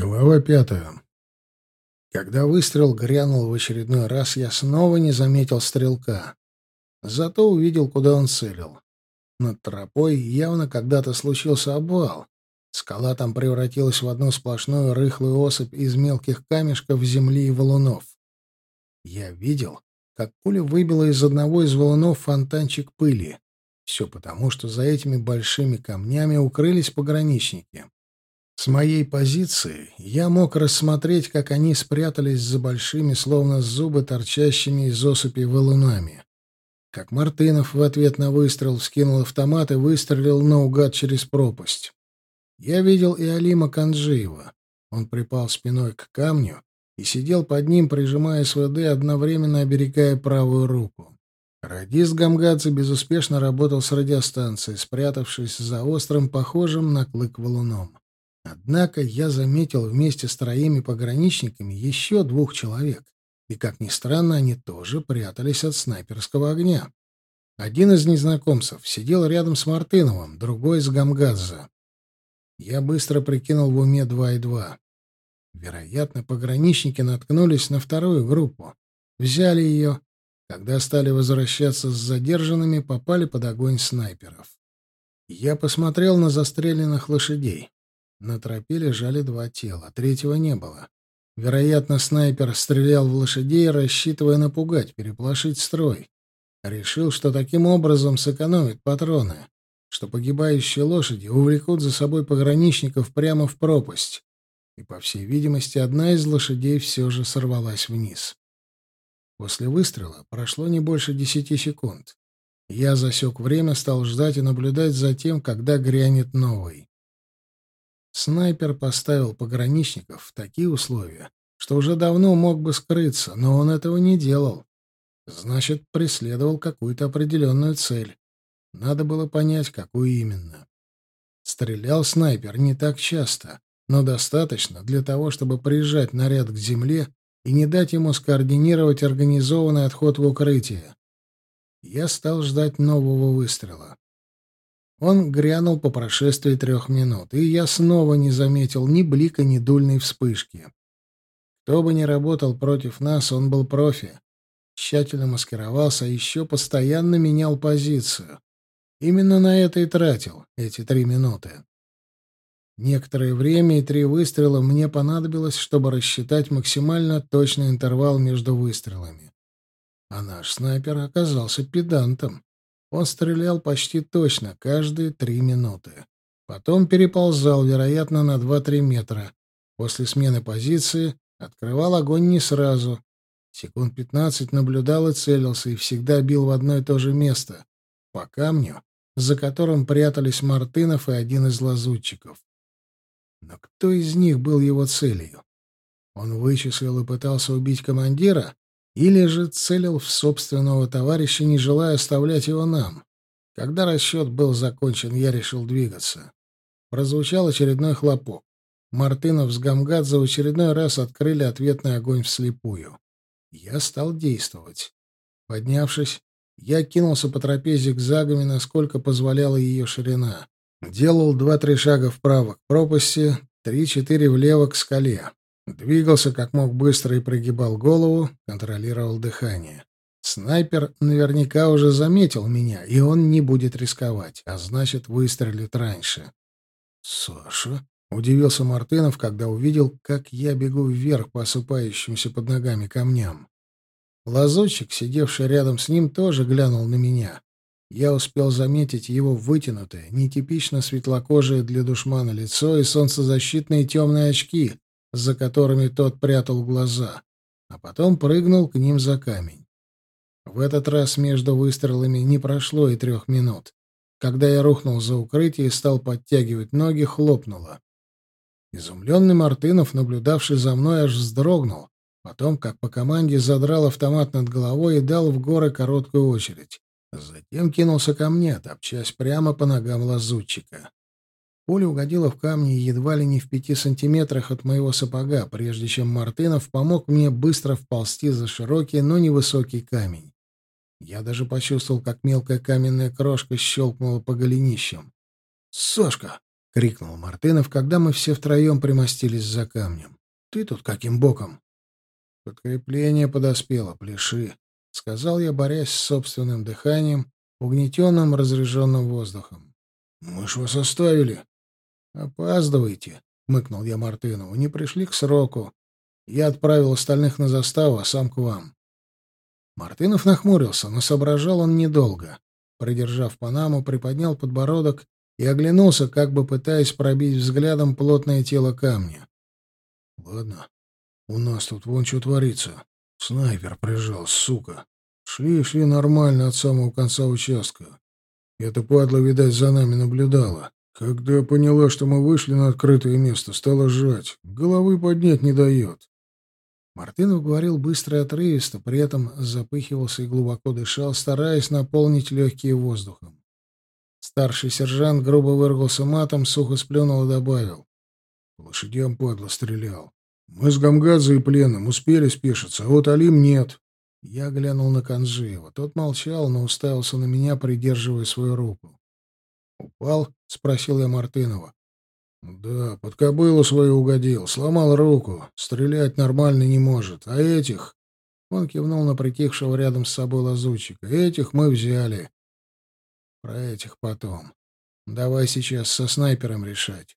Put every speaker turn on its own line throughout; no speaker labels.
Глава пятая. Когда выстрел грянул в очередной раз, я снова не заметил стрелка. Зато увидел, куда он целил. Над тропой явно когда-то случился обвал. Скала там превратилась в одну сплошную рыхлую осыпь из мелких камешков, земли и валунов. Я видел, как пуля выбила из одного из валунов фонтанчик пыли. Все потому, что за этими большими камнями укрылись пограничники. С моей позиции я мог рассмотреть, как они спрятались за большими, словно зубы, торчащими из осыпи валунами. Как Мартынов в ответ на выстрел вскинул автомат и выстрелил наугад через пропасть. Я видел и Алима Канджиева. Он припал спиной к камню и сидел под ним, прижимая СВД, одновременно оберегая правую руку. Радист Гамгадзе безуспешно работал с радиостанцией, спрятавшись за острым, похожим на клык валуном. Однако я заметил вместе с троими пограничниками еще двух человек, и, как ни странно, они тоже прятались от снайперского огня. Один из незнакомцев сидел рядом с Мартыновым, другой — с Гамгадзе. Я быстро прикинул в уме два и два. Вероятно, пограничники наткнулись на вторую группу. Взяли ее. Когда стали возвращаться с задержанными, попали под огонь снайперов. Я посмотрел на застреленных лошадей. На тропе лежали два тела, третьего не было. Вероятно, снайпер стрелял в лошадей, рассчитывая напугать, переплошить строй. Решил, что таким образом сэкономит патроны, что погибающие лошади увлекут за собой пограничников прямо в пропасть. И, по всей видимости, одна из лошадей все же сорвалась вниз. После выстрела прошло не больше десяти секунд. Я засек время, стал ждать и наблюдать за тем, когда грянет новый. Снайпер поставил пограничников в такие условия, что уже давно мог бы скрыться, но он этого не делал. Значит, преследовал какую-то определенную цель. Надо было понять, какую именно. Стрелял снайпер не так часто, но достаточно для того, чтобы прижать наряд к земле и не дать ему скоординировать организованный отход в укрытие. Я стал ждать нового выстрела. Он грянул по прошествии трех минут, и я снова не заметил ни блика, ни дульной вспышки. Кто бы ни работал против нас, он был профи. Тщательно маскировался, а еще постоянно менял позицию. Именно на это и тратил эти три минуты. Некоторое время и три выстрела мне понадобилось, чтобы рассчитать максимально точный интервал между выстрелами. А наш снайпер оказался педантом. Он стрелял почти точно, каждые три минуты. Потом переползал, вероятно, на два-три метра. После смены позиции открывал огонь не сразу. Секунд пятнадцать наблюдал и целился, и всегда бил в одно и то же место. По камню, за которым прятались Мартынов и один из лазутчиков. Но кто из них был его целью? Он вычислил и пытался убить командира? Или же целил в собственного товарища, не желая оставлять его нам. Когда расчет был закончен, я решил двигаться. Прозвучал очередной хлопок. Мартынов с Гамгадзе в очередной раз открыли ответный огонь вслепую. Я стал действовать. Поднявшись, я кинулся по тропе зигзагами, насколько позволяла ее ширина. Делал два-три шага вправо к пропасти, три-четыре влево к скале. Двигался как мог быстро и прогибал голову, контролировал дыхание. Снайпер наверняка уже заметил меня, и он не будет рисковать, а значит, выстрелит раньше. «Саша?» — удивился Мартынов, когда увидел, как я бегу вверх по осыпающимся под ногами камням. Лазутчик, сидевший рядом с ним, тоже глянул на меня. Я успел заметить его вытянутое, нетипично светлокожее для душмана лицо и солнцезащитные темные очки, за которыми тот прятал глаза, а потом прыгнул к ним за камень. В этот раз между выстрелами не прошло и трех минут. Когда я рухнул за укрытие и стал подтягивать ноги, хлопнуло. Изумленный Мартынов, наблюдавший за мной, аж вздрогнул. Потом, как по команде, задрал автомат над головой и дал в горы короткую очередь. Затем кинулся ко мне, топчась прямо по ногам лазутчика. Пуля угодила в камни едва ли не в пяти сантиметрах от моего сапога, прежде чем Мартынов помог мне быстро вползти за широкий, но невысокий камень. Я даже почувствовал, как мелкая каменная крошка щелкнула по голенищам. «Сашка!» — крикнул Мартынов, когда мы все втроем примостились за камнем. «Ты тут каким боком?» «Подкрепление подоспело, пляши», — сказал я, борясь с собственным дыханием, угнетенным разряженным воздухом. «Мы ж вас оставили». «Опаздывайте», — мыкнул я Мартынову. «Не пришли к сроку. Я отправил остальных на заставу, а сам к вам». Мартынов нахмурился, но соображал он недолго. Придержав Панаму, приподнял подбородок и оглянулся, как бы пытаясь пробить взглядом плотное тело камня. «Ладно, у нас тут вон что творится. Снайпер прижал, сука. Шли, шли нормально от самого конца участка. Эта падла, видать, за нами наблюдала. Когда поняла, что мы вышли на открытое место, стала сжать. Головы поднять не дает. Мартынов говорил быстро и отрывисто, при этом запыхивался и глубоко дышал, стараясь наполнить легкие воздухом. Старший сержант грубо выругался матом, сухо сплюнул и добавил. Лошадям падла стрелял. Мы с Гамгадзе и пленным успели спешиться, а вот Алим нет. Я глянул на Канжиева. Тот молчал, но уставился на меня, придерживая свою руку. «Упал?» — спросил я Мартынова. «Да, под кобылу свою угодил, сломал руку, стрелять нормально не может. А этих...» Он кивнул на притихшего рядом с собой лазутчика. «Этих мы взяли». «Про этих потом. Давай сейчас со снайпером решать».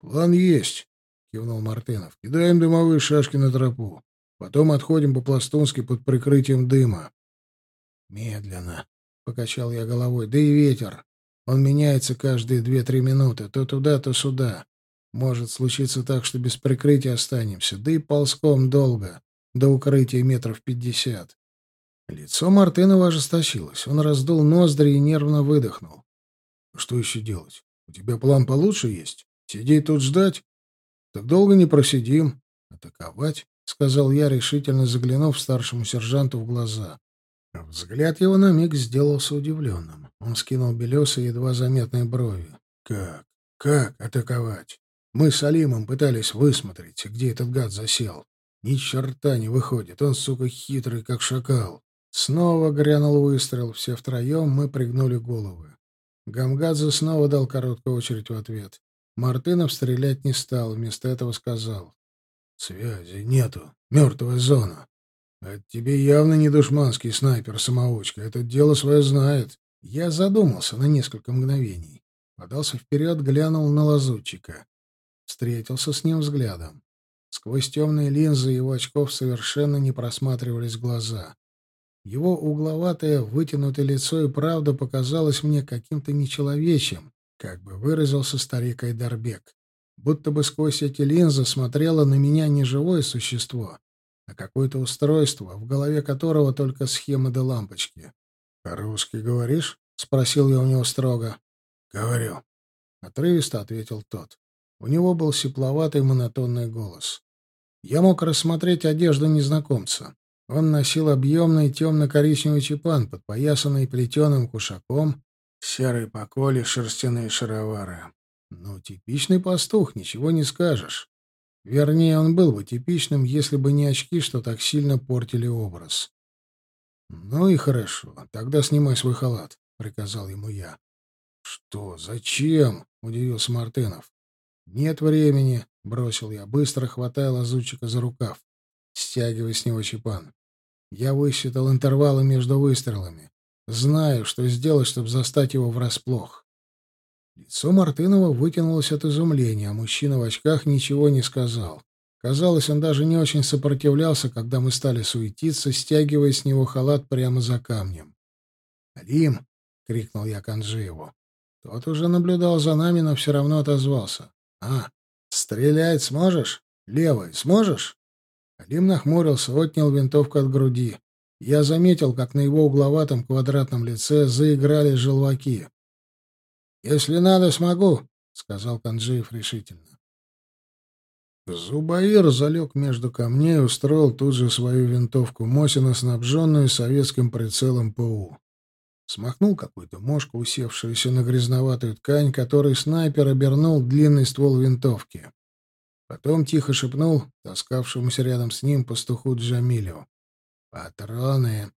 «План есть. — кивнул Мартынов. — Кидаем дымовые шашки на тропу. Потом отходим по-пластунски под прикрытием дыма. — Медленно, — покачал я головой. — Да и ветер. Он меняется каждые две-три минуты. То туда, то сюда. Может случиться так, что без прикрытия останемся. Да и ползком долго. До укрытия метров пятьдесят. Лицо Мартынова ожесточилось. Он раздул ноздри и нервно выдохнул. — Что еще делать? У тебя план получше есть? Сидеть тут ждать? Так долго не просидим. Атаковать, — сказал я, решительно заглянув старшему сержанту в глаза. Взгляд его на миг сделался удивленным. Он скинул белесые, едва заметные брови. «Как? Как атаковать? Мы с Алимом пытались высмотреть, где этот гад засел. Ни черта не выходит, он, сука, хитрый, как шакал». Снова грянул выстрел, все втроем мы пригнули головы. Гамгадзе снова дал короткую очередь в ответ. Мартынов стрелять не стал, вместо этого сказал. «Связи нету. Мертвая зона. Это тебе явно не душманский снайпер-самоучка. Это дело свое знает». Я задумался на несколько мгновений. Подался вперед, глянул на лазутчика. Встретился с ним взглядом. Сквозь темные линзы его очков совершенно не просматривались глаза. Его угловатое, вытянутое лицо и правда показалось мне каким-то нечеловечьим, как бы выразился старик Айдарбек. Будто бы сквозь эти линзы смотрело на меня не живое существо, а какое-то устройство, в голове которого только схемы да лампочки. «По-русски говоришь?» — спросил я у него строго. «Говорю», — отрывисто ответил тот. У него был сепловатый монотонный голос. Я мог рассмотреть одежду незнакомца. Он носил объемный темно-коричневый чепан, подпоясанный плетеным кушаком, Серый поколи, шерстяные шаровары. Ну, типичный пастух, ничего не скажешь. Вернее, он был бы типичным, если бы не очки, что так сильно портили образ. «Ну и хорошо. Тогда снимай свой халат», — приказал ему я. «Что? Зачем?» — удивился Мартынов. «Нет времени», — бросил я, быстро хватая лазутчика за рукав, стягивая с него чепан. Я высчитал интервалы между выстрелами. Знаю, что сделать, чтобы застать его врасплох. Лицо Мартынова вытянулось от изумления, а мужчина в очках ничего не сказал. Казалось, он даже не очень сопротивлялся, когда мы стали суетиться, стягивая с него халат прямо за камнем. «Алим!» — крикнул я Канжиеву. Тот уже наблюдал за нами, но все равно отозвался. «А, стрелять сможешь? Левой сможешь?» Алим нахмурился, отнял винтовку от груди. Я заметил, как на его угловатом квадратном лице заиграли желваки. «Если надо, смогу», — сказал Канджиев решительно. Зубаир залег между камней и устроил тут же свою винтовку Мосина, снабженную советским прицелом ПУ. Смахнул какую-то мошку, усевшуюся на грязноватую ткань, которой снайпер обернул длинный ствол винтовки. Потом тихо шепнул таскавшемуся рядом с ним пастуху Джамилю. «Патроны!»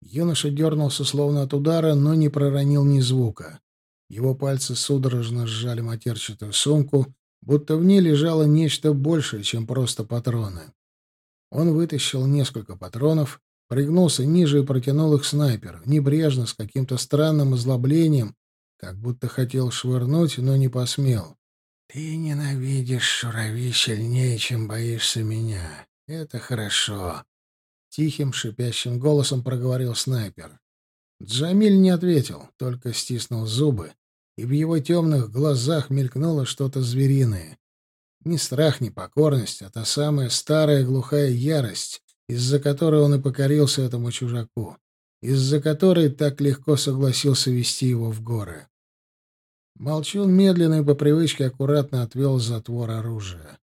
Юноша дернулся словно от удара, но не проронил ни звука. Его пальцы судорожно сжали матерчатую сумку, будто в ней лежало нечто большее, чем просто патроны. Он вытащил несколько патронов, пригнулся ниже и протянул их снайперу, небрежно, с каким-то странным озлоблением, как будто хотел швырнуть, но не посмел. «Ты ненавидишь шурави сильнее, чем боишься меня. Это хорошо», — тихим, шипящим голосом проговорил снайпер. Джамиль не ответил, только стиснул зубы, и в его темных глазах мелькнуло что-то звериное. Ни страх, ни покорность, а та самая старая глухая ярость, из-за которой он и покорился этому чужаку, из-за которой так легко согласился вести его в горы. Молчун медленно и по привычке аккуратно отвел затвор оружия.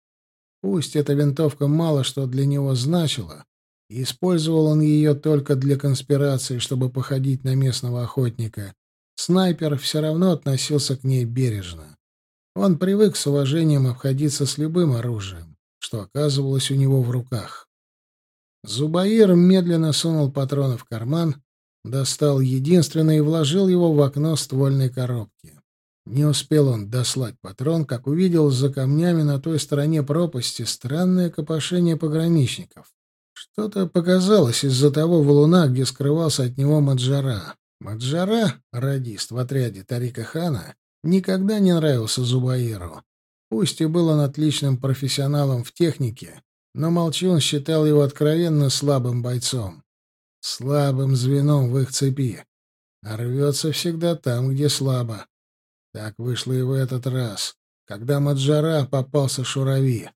Пусть эта винтовка мало что для него значила, и использовал он ее только для конспирации, чтобы походить на местного охотника, снайпер все равно относился к ней бережно. Он привык с уважением обходиться с любым оружием, что оказывалось у него в руках. Зубаир медленно сунул патроны в карман, достал единственный и вложил его в окно ствольной коробки. Не успел он дослать патрон, как увидел за камнями на той стороне пропасти странное копошение пограничников. Что-то показалось из-за того валуна, где скрывался от него Маджара. Маджара, радист в отряде Тарика Хана, никогда не нравился Зубаиру. Пусть и был он отличным профессионалом в технике, но Молчун считал его откровенно слабым бойцом. Слабым звеном в их цепи. А рвется всегда там, где слабо. Так вышло и в этот раз, когда Маджара попался Шурави.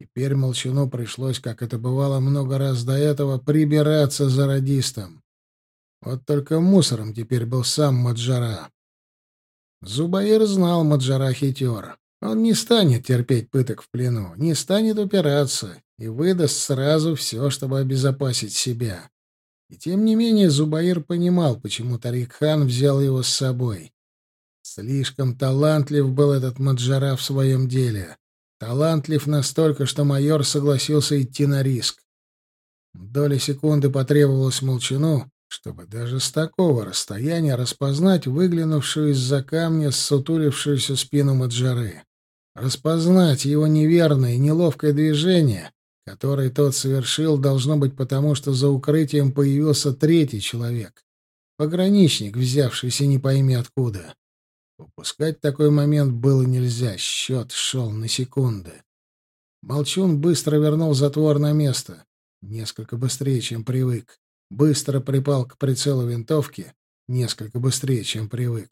Теперь Молчуну пришлось, как это бывало много раз до этого, прибираться за радистом. Вот только мусором теперь был сам Маджара. Зубаир знал Маджара хитер. Он не станет терпеть пыток в плену, не станет упираться и выдаст сразу все, чтобы обезопасить себя. И тем не менее Зубаир понимал, почему Тарик-хан взял его с собой. Слишком талантлив был этот Маджара в своем деле. Талантлив настолько, что майор согласился идти на риск. Доли секунды потребовалось молчану, чтобы даже с такого расстояния распознать выглянувшую из-за камня ссутулившуюся спину Маджары. Распознать его неверное и неловкое движение, которое тот совершил, должно быть потому, что за укрытием появился третий человек. Пограничник, взявшийся не пойми откуда. Упускать такой момент было нельзя, счет шел на секунды. Молчун быстро вернул затвор на место. Несколько быстрее, чем привык. Быстро припал к прицелу винтовки. Несколько быстрее, чем привык.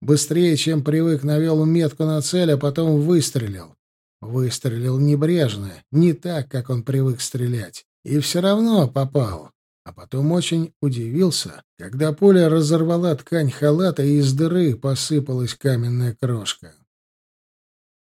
Быстрее, чем привык, навел метку на цель, а потом выстрелил. Выстрелил небрежно, не так, как он привык стрелять. И все равно попал а потом очень удивился, когда пуля разорвала ткань халата и из дыры посыпалась каменная крошка.